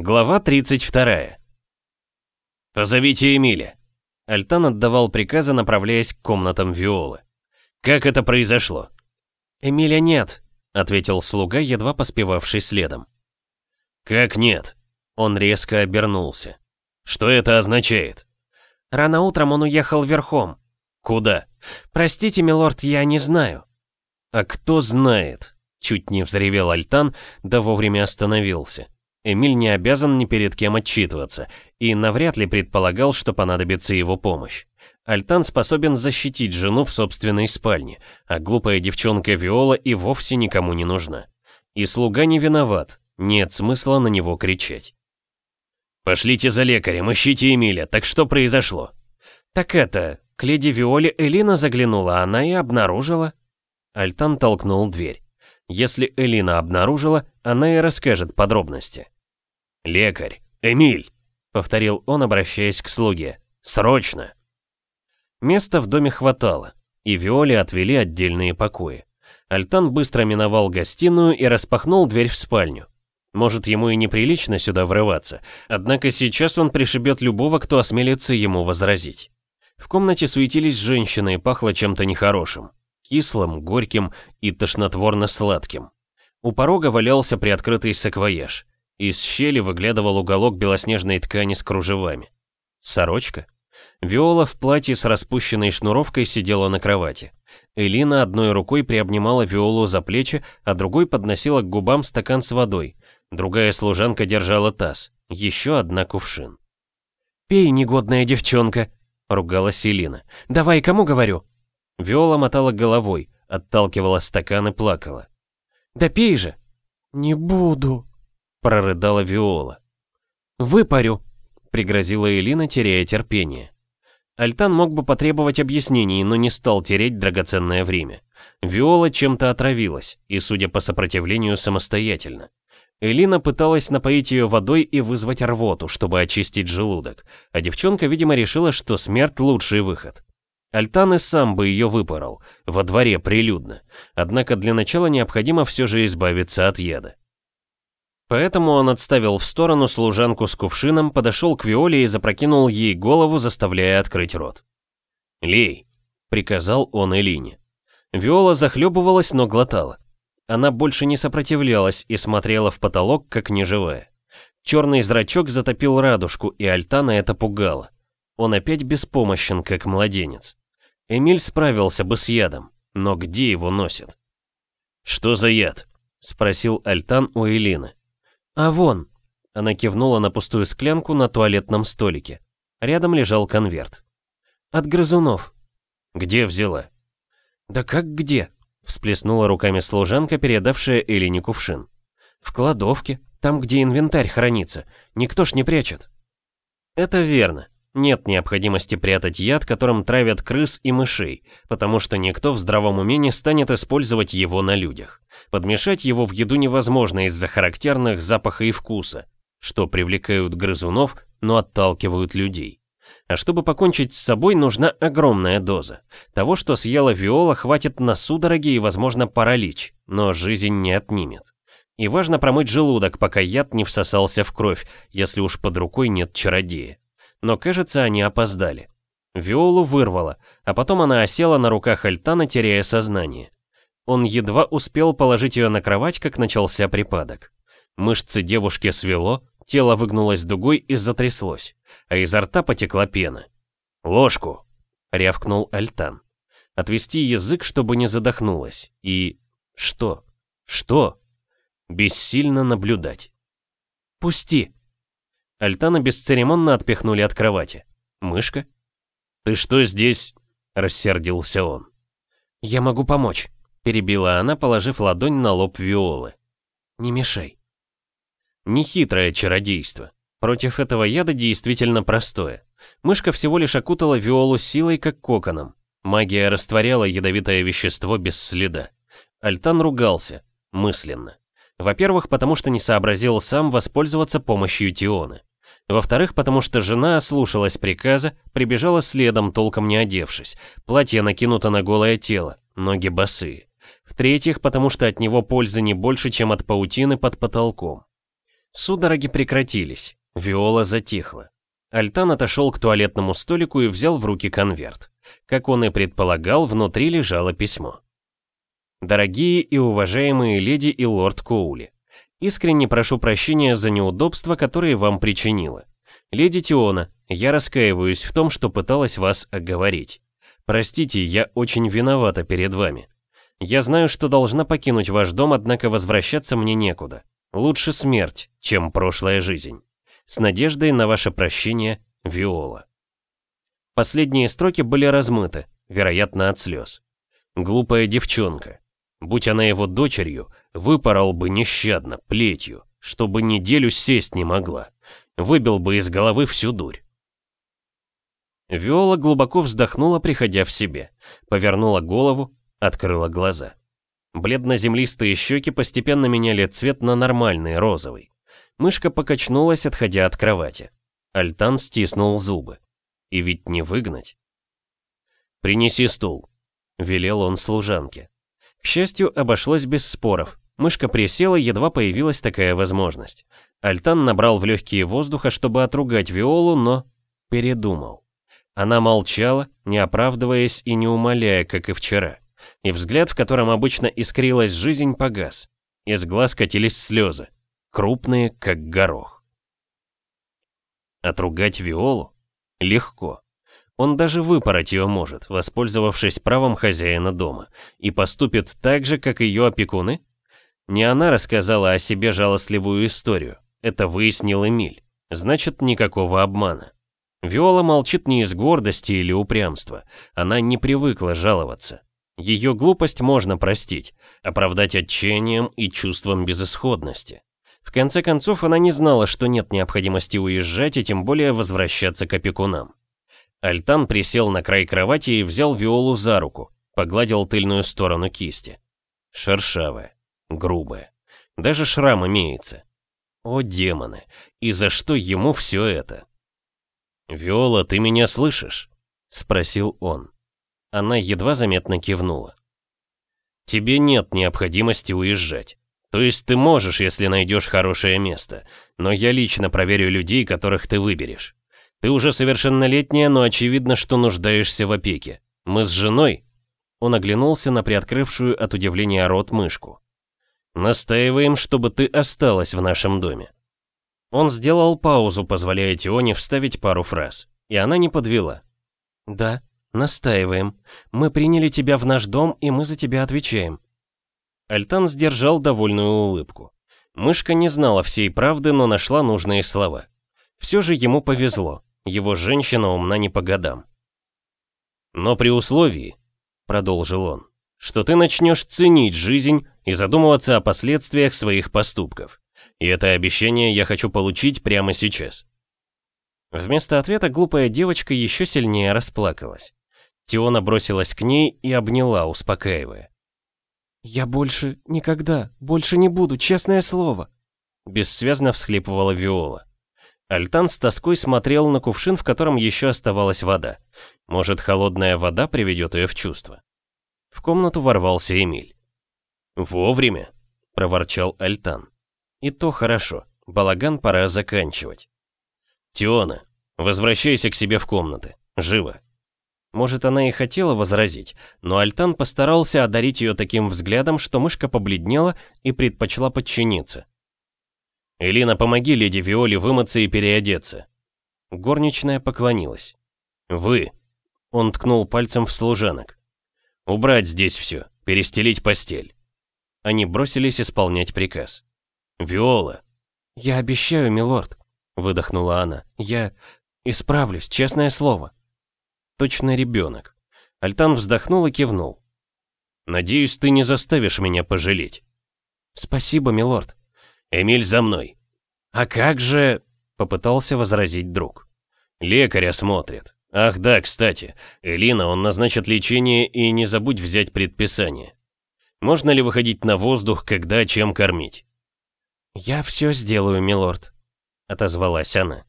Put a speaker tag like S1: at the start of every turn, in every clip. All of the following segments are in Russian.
S1: Глава 32. «Позовите Эмиля». Альтан отдавал приказы, направляясь к комнатам Виолы. «Как это произошло?»
S2: «Эмиля нет», — ответил слуга, едва поспевавший следом.
S1: «Как нет?» Он резко обернулся. «Что это означает?»
S2: «Рано утром он уехал верхом».
S1: «Куда?»
S2: «Простите, милорд, я не знаю».
S1: «А кто знает?» Чуть не взревел Альтан, да вовремя остановился. Эмиль не обязан ни перед кем отчитываться, и навряд ли предполагал, что понадобится его помощь. Альтан способен защитить жену в собственной спальне, а глупая девчонка Виола и вовсе никому не нужна. И слуга не виноват, нет смысла на него кричать. «Пошлите за лекарем, ищите Эмиля, так что произошло?»
S2: «Так это, к леди Виоле Элина заглянула, она и обнаружила».
S1: Альтан толкнул дверь. Если Элина обнаружила, она и расскажет подробности. «Лекарь! Эмиль!» — повторил он, обращаясь к слуге. «Срочно!» Места в доме хватало, и Виоле отвели отдельные покои. Альтан быстро миновал гостиную и распахнул дверь в спальню. Может, ему и неприлично сюда врываться, однако сейчас он пришибет любого, кто осмелится ему возразить. В комнате суетились женщины и пахло чем-то нехорошим кислым, горьким и тошнотворно-сладким. У порога валялся приоткрытый саквояж. Из щели выглядывал уголок белоснежной ткани с кружевами. Сорочка? Виола в платье с распущенной шнуровкой сидела на кровати. Элина одной рукой приобнимала Виолу за плечи, а другой подносила к губам стакан с водой. Другая служанка держала таз, еще одна кувшин.
S2: «Пей, негодная девчонка!» — ругалась Элина. «Давай, кому говорю?»
S1: Виола мотала головой, отталкивала стакан и плакала.
S2: «Да пей же!»
S3: «Не буду!»
S1: — прорыдала Виола.
S2: «Выпарю!» — пригрозила
S1: Элина, теряя терпение. Альтан мог бы потребовать объяснений, но не стал тереть драгоценное время. Виола чем-то отравилась, и, судя по сопротивлению, самостоятельно. Элина пыталась напоить ее водой и вызвать рвоту, чтобы очистить желудок, а девчонка, видимо, решила, что смерть — лучший выход. Альтан и сам бы ее выпорол, во дворе прилюдно, однако для начала необходимо все же избавиться от яда. Поэтому он отставил в сторону служанку с кувшином, подошел к Виоле и запрокинул ей голову, заставляя открыть рот. «Лей», — приказал он Элине. Виола захлебывалась, но глотала. Она больше не сопротивлялась и смотрела в потолок, как неживая. Черный зрачок затопил радужку, и Альтана это пугало. Он опять беспомощен, как младенец. Эмиль справился бы с ядом, но где его носит? «Что за яд?» — спросил Альтан у Элины.
S2: «А вон!»
S1: — она кивнула на пустую склянку на туалетном столике. Рядом лежал конверт.
S2: «От грызунов».
S1: «Где взяла?»
S2: «Да как где?»
S1: — всплеснула руками служанка, передавшая Элине кувшин.
S2: «В кладовке, там, где инвентарь хранится. Никто ж не прячет».
S1: «Это верно. Нет необходимости прятать яд, которым травят крыс и мышей, потому что никто в здравом уме не станет использовать его на людях. Подмешать его в еду невозможно из-за характерных запаха и вкуса, что привлекают грызунов, но отталкивают людей. А чтобы покончить с собой, нужна огромная доза. Того, что съела Виола, хватит на судороги и, возможно, паралич, но жизнь не отнимет. И важно промыть желудок, пока яд не всосался в кровь, если уж под рукой нет чародея но, кажется, они опоздали. Виолу вырвало, а потом она осела на руках Альтана, теряя сознание. Он едва успел положить ее на кровать, как начался припадок. Мышцы девушки свело, тело выгнулось дугой и затряслось, а изо рта потекла пена. «Ложку!» — рявкнул Альтан. Отвести язык, чтобы не задохнулась. И... что? Что? Бессильно наблюдать.
S2: «Пусти!»
S1: Альтана бесцеремонно отпихнули от кровати. «Мышка?» «Ты что здесь?» — рассердился он.
S2: «Я могу помочь», — перебила она, положив ладонь на лоб Виолы. «Не мешай».
S1: Нехитрое чародейство. Против этого яда действительно простое. Мышка всего лишь окутала Виолу силой, как коконом. Магия растворяла ядовитое вещество без следа. Альтан ругался, мысленно. Во-первых, потому что не сообразил сам воспользоваться помощью Тионы. Во-вторых, потому что жена ослушалась приказа, прибежала следом, толком не одевшись. Платье накинуто на голое тело, ноги босые. В-третьих, потому что от него пользы не больше, чем от паутины под потолком. Судороги прекратились, Виола затихла. Альтан отошел к туалетному столику и взял в руки конверт. Как он и предполагал, внутри лежало письмо. «Дорогие и уважаемые леди и лорд Коули, искренне прошу прощения за неудобства, которые вам причинила. Леди Тиона, я раскаиваюсь в том, что пыталась вас оговорить. Простите, я очень виновата перед вами. Я знаю, что должна покинуть ваш дом, однако возвращаться мне некуда. Лучше смерть, чем прошлая жизнь. С надеждой на ваше прощение, Виола. Последние строки были размыты, вероятно, от слез. Глупая девчонка. Будь она его дочерью, выпорол бы нещадно, плетью, чтобы неделю сесть не могла. Выбил бы из головы всю дурь. Виола глубоко вздохнула, приходя в себе. Повернула голову, открыла глаза. Бледно-землистые щеки постепенно меняли цвет на нормальный, розовый. Мышка покачнулась, отходя от кровати. Альтан стиснул зубы. И ведь не выгнать. «Принеси стул», — велел он служанке. Счастью, обошлось без споров. Мышка присела, едва появилась такая возможность. Альтан набрал в легкие воздуха, чтобы отругать Виолу, но передумал. Она молчала, не оправдываясь и не умоляя, как и вчера. И взгляд, в котором обычно искрилась жизнь, погас. Из глаз катились слезы крупные, как горох. Отругать Виолу? Легко. Он даже выпороть ее может, воспользовавшись правом хозяина дома, и поступит так же, как ее опекуны? Не она рассказала о себе жалостливую историю, это выяснил Эмиль, значит никакого обмана. Виола молчит не из гордости или упрямства, она не привыкла жаловаться. Ее глупость можно простить, оправдать отчаянием и чувством безысходности. В конце концов, она не знала, что нет необходимости уезжать и тем более возвращаться к опекунам. Альтан присел на край кровати и взял Виолу за руку, погладил тыльную сторону кисти. Шершавая, грубая. Даже шрам имеется. О, демоны, и за что ему все это? «Виола, ты меня слышишь?» — спросил он. Она едва заметно кивнула. «Тебе нет необходимости уезжать. То есть ты можешь, если найдешь хорошее место, но я лично проверю людей, которых ты выберешь. Ты уже совершеннолетняя, но очевидно, что нуждаешься в опеке. Мы с женой...» Он оглянулся на приоткрывшую от удивления рот мышку. «Настаиваем, чтобы ты осталась в нашем доме». Он сделал паузу, позволяя Тионе вставить пару фраз, и она не подвела. «Да, настаиваем. Мы приняли тебя в наш дом, и мы за тебя отвечаем. Альтан сдержал довольную улыбку. Мышка не знала всей правды, но нашла нужные слова. Все же ему повезло, его женщина умна не по годам. «Но при условии», — продолжил он, — «что ты начнешь ценить жизнь и задумываться о последствиях своих поступков. И это обещание я хочу получить прямо сейчас». Вместо ответа глупая девочка еще сильнее расплакалась. Тиона бросилась к ней и обняла, успокаивая. «Я больше никогда, больше не буду, честное слово!» Бессвязно всхлипывала Виола. Альтан с тоской смотрел на кувшин, в котором еще оставалась вода. Может, холодная вода приведет ее в чувство. В комнату ворвался Эмиль. «Вовремя!» — проворчал Альтан. «И то хорошо, балаган пора заканчивать». «Тиона, возвращайся к себе в комнаты, живо!» Может, она и хотела возразить, но Альтан постарался одарить ее таким взглядом, что мышка побледнела и предпочла подчиниться. «Элина, помоги леди Виоле вымыться и переодеться». Горничная поклонилась. «Вы», — он ткнул пальцем в служанок. «Убрать здесь все, перестелить постель». Они бросились исполнять приказ. «Виола». «Я обещаю, милорд», — выдохнула она. «Я исправлюсь, честное слово». Точно ребенок. Альтан вздохнул и кивнул. «Надеюсь, ты не заставишь меня пожалеть». «Спасибо, милорд». «Эмиль, за мной». «А как же...» — попытался возразить друг. «Лекарь осмотрит. Ах да, кстати, Элина, он назначит лечение и не забудь взять предписание. Можно ли выходить на воздух, когда чем кормить?» «Я все сделаю, милорд», — отозвалась она.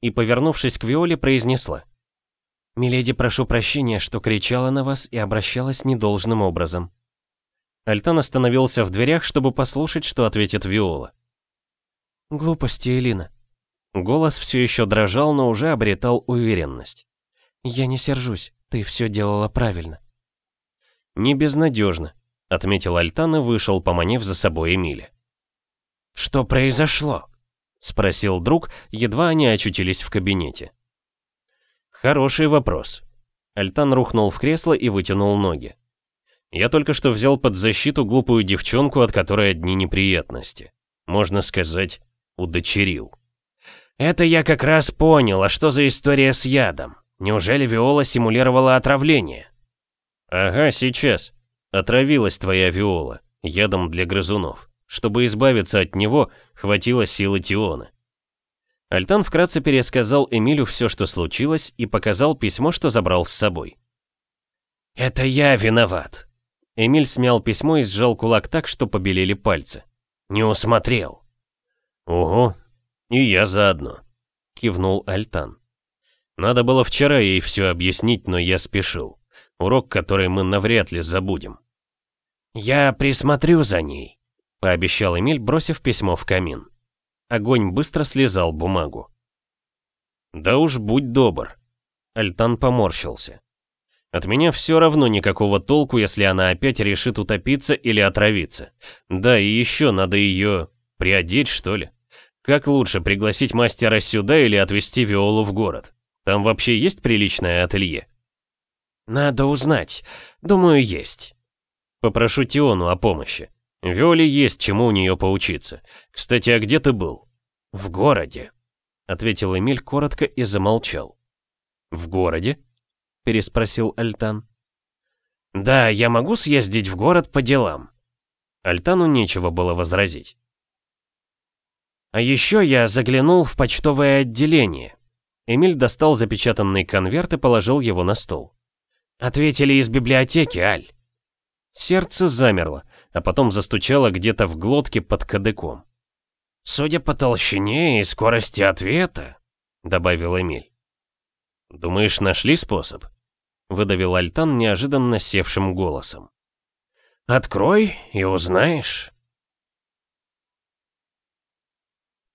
S1: И, повернувшись к Виоле, произнесла. «Миледи, прошу прощения, что кричала на вас и обращалась недолжным образом». Альтан остановился в дверях, чтобы послушать, что ответит Виола.
S3: Глупости, Элина.
S1: Голос все еще дрожал, но уже обретал уверенность.
S3: Я не сержусь, ты все делала правильно.
S1: Не безнадежно, отметил Альтан и вышел, поманив за собой Эмиля.
S2: Что произошло? Спросил друг, едва они очутились в кабинете.
S1: Хороший вопрос. Альтан рухнул в кресло и вытянул ноги. Я только что взял под защиту глупую девчонку, от которой одни неприятности. Можно сказать, удочерил.
S2: Это я как раз понял, а что за история с ядом? Неужели Виола симулировала отравление?
S1: Ага, сейчас. Отравилась твоя Виола, ядом для грызунов. Чтобы избавиться от него, хватило силы Тиона. Альтан вкратце пересказал Эмилю все, что случилось, и показал письмо, что забрал с собой.
S2: «Это я виноват!»
S1: Эмиль смял письмо и сжал кулак так, что побелели пальцы.
S2: «Не усмотрел!»
S1: «Ого, и я заодно», — кивнул Альтан. «Надо было вчера ей все объяснить, но я спешил. Урок, который мы навряд ли забудем».
S2: «Я присмотрю за ней», —
S1: пообещал Эмиль, бросив письмо в камин. Огонь быстро слезал бумагу. «Да уж будь добр». Альтан поморщился. От меня все равно никакого толку, если она опять решит утопиться или отравиться. Да, и еще надо ее приодеть, что ли. Как лучше, пригласить мастера сюда или отвезти Виолу в город? Там вообще есть приличное ателье?
S2: Надо узнать. Думаю, есть.
S1: Попрошу Тиону о помощи. Виоле есть чему у нее поучиться. Кстати, а где ты был?
S2: В городе.
S1: Ответил Эмиль коротко и замолчал. В городе? Переспросил Альтан.
S2: Да, я могу съездить в город по делам.
S1: Альтану нечего было возразить.
S2: А еще я заглянул в почтовое отделение.
S1: Эмиль достал запечатанный конверт и положил его на стол.
S2: Ответили из библиотеки, Аль.
S1: Сердце замерло, а потом застучало где-то в глотке под кадыком.
S2: «Судя по толщине и скорости ответа», — добавил Эмиль.
S1: «Думаешь, нашли способ?» — выдавил Альтан неожиданно севшим голосом.
S2: «Открой и узнаешь».